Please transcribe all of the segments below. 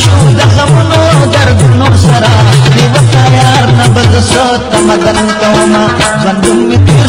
Show sir देवसाया न बजो तो मंधु मित्र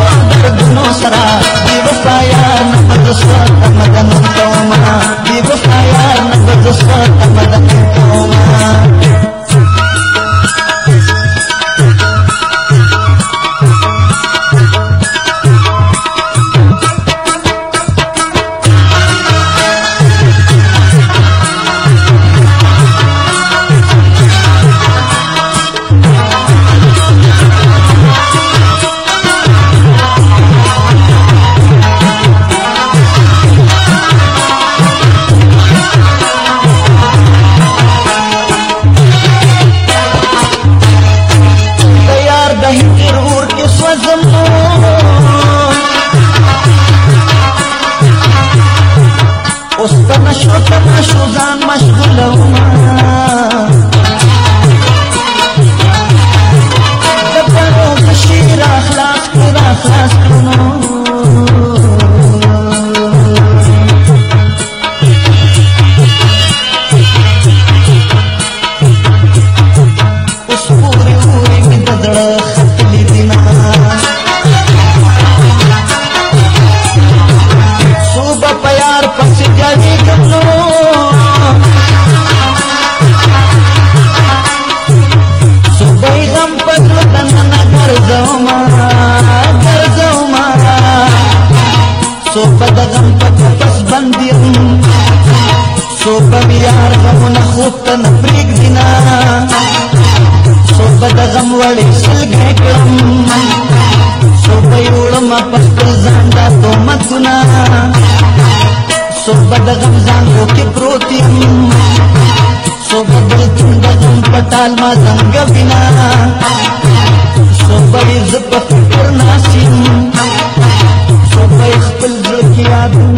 मोदर घणो सर देवसाया न पेवसायान स्वत मदन गणपति बस बंदियम सोब यार गमुन खूब न प्रेग दिना। सोबद गम वळी सल घेकळम सोबयुळम पस्तल झांडा तो मतुना सोबद गम झांगो के प्रोतियम सोबदल तुंड गम पटाल मा संग बिना। सोबळी झपक करनासिम ಸಾಧು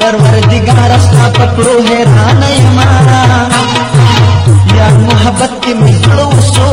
परवरदिगार स्था पकड़ो है राना हमारा यार मोहब्बत के मिलो सो